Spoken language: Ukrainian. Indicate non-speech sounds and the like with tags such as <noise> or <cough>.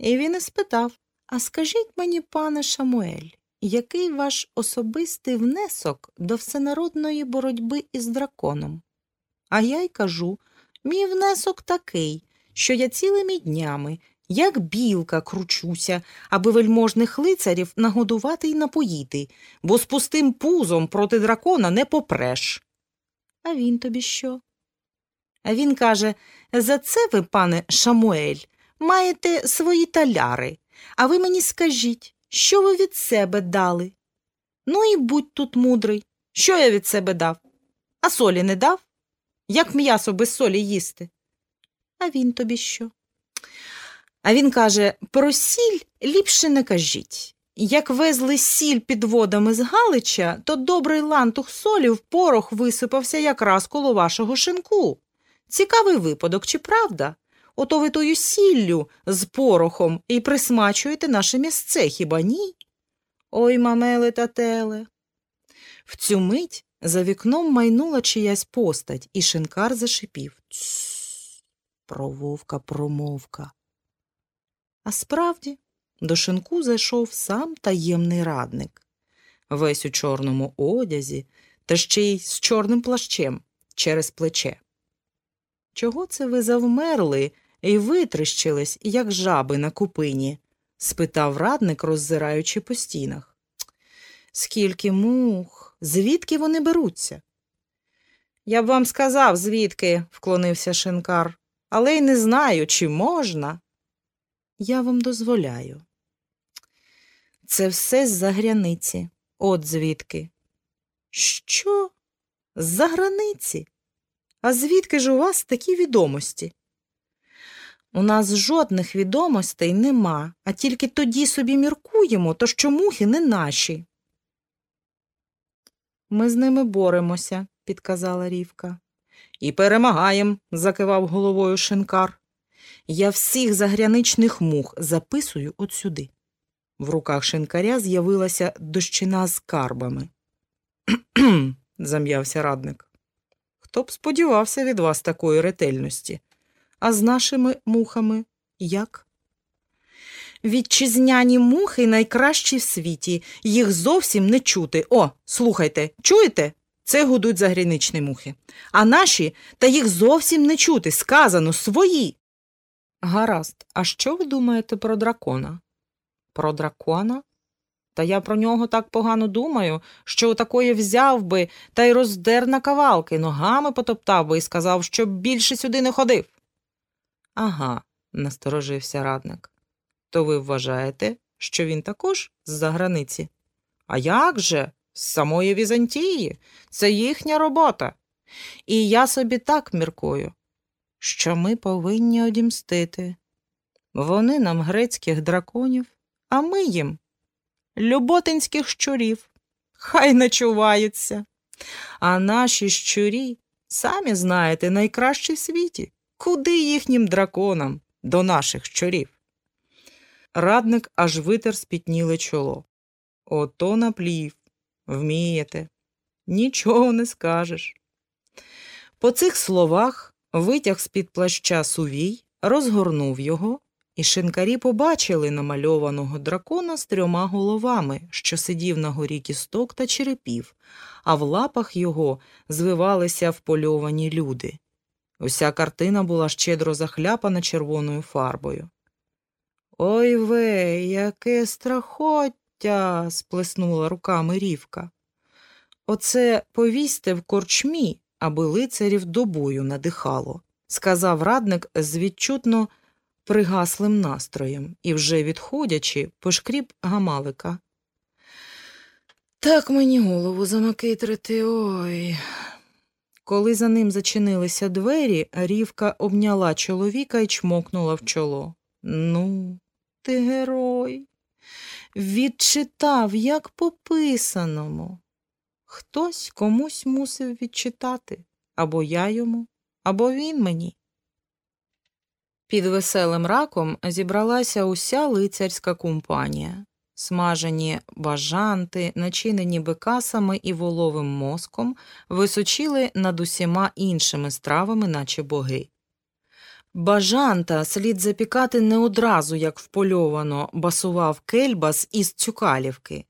І він і спитав А скажіть мені, пане Шамуель, який ваш особистий внесок до всенародної боротьби із драконом? А я й кажу мій внесок такий, що я цілими днями, як білка, кручуся, аби вельможних лицарів нагодувати й напоїти, бо з пустим пузом проти дракона не попреш. А він тобі що? А він каже За це ви, пане Шамуель, маєте свої таляри, а ви мені скажіть, що ви від себе дали? Ну і будь тут мудрий. Що я від себе дав? А солі не дав? Як м'ясо без солі їсти? А він тобі що? А він каже про сіль ліпше не кажіть. Як везли сіль під водами з Галича, то добрий лантух солі в порох висипався якраз коло вашого шинку. Цікавий випадок, чи правда? Ото ви тою сіллю з порохом і присмачуєте наше місце, хіба ні? Ой, мамеле та теле. В цю мить за вікном майнула чиясь постать, і шинкар зашипів. Тссс, про вовка промовка. А справді, до шинку зайшов сам таємний радник, весь у чорному одязі, та ще й з чорним плащем через плече. Чого це ви завмерли і витріщились, як жаби на купині? спитав радник, роззираючи по стінах. Скільки мух, звідки вони беруться? Я б вам сказав, звідки, вклонився шинкар, але й не знаю, чи можна. Я вам дозволяю. Це все з-за границі. От звідки. Що? З-за границі? А звідки ж у вас такі відомості? У нас жодних відомостей нема, а тільки тоді собі міркуємо, то що мухи не наші. Ми з ними боремося, підказала Рівка. І перемагаєм, закивав головою шинкар. Я всіх загряничних мух записую от сюди. В руках шинкаря з'явилася дощина з карбами. <clears throat> Зам'явся радник. Хто б сподівався від вас такої ретельності? А з нашими мухами як? Вітчизняні мухи найкращі в світі, їх зовсім не чути. О, слухайте, чуєте? Це гудуть загряничні мухи. А наші, та їх зовсім не чути, сказано, свої. Гаразд, а що ви думаєте про дракона? Про дракона? Та я про нього так погано думаю, що такої взяв би та й роздер на кавалки, ногами потоптав би і сказав, щоб більше сюди не ходив. Ага, насторожився радник. То ви вважаєте, що він також з-за границі? А як же? З самої Візантії. Це їхня робота. І я собі так міркую, що ми повинні одімстити. Вони нам грецьких драконів, а ми їм люботинських щурів. Хай начуваються. А наші щурі, самі знаєте, найкращі в світі. Куди їхнім драконам до наших щурів? Радник аж витер спітніле чоло. Ото наплів. Вмієте. Нічого не скажеш. По цих словах витяг з-під плаща сувій, розгорнув його, і шинкарі побачили намальованого дракона з трьома головами, що сидів на горі кісток та черепів, а в лапах його звивалися впольовані люди. Уся картина була щедро захляпана червоною фарбою. Ой вей, яке страхоття. сплеснула руками рівка. Оце повісьте в корчмі, аби лицарів до бою надихало, сказав радник з відчутно пригаслим настроєм і, вже відходячи, пошкріб гамалика. Так мені голову замакитрити, ой. Коли за ним зачинилися двері, Рівка обняла чоловіка і чмокнула в чоло. Ну, ти герой. Відчитав, як по писаному. Хтось комусь мусив відчитати або я йому, або він мені. Під веселим раком зібралася уся лицарська компанія. Смажені бажанти, начинені бекасами і воловим мозком, височили над усіма іншими стравами, наче боги. Бажанта слід запікати не одразу, як впольовано, басував кельбас із Цюкалівки.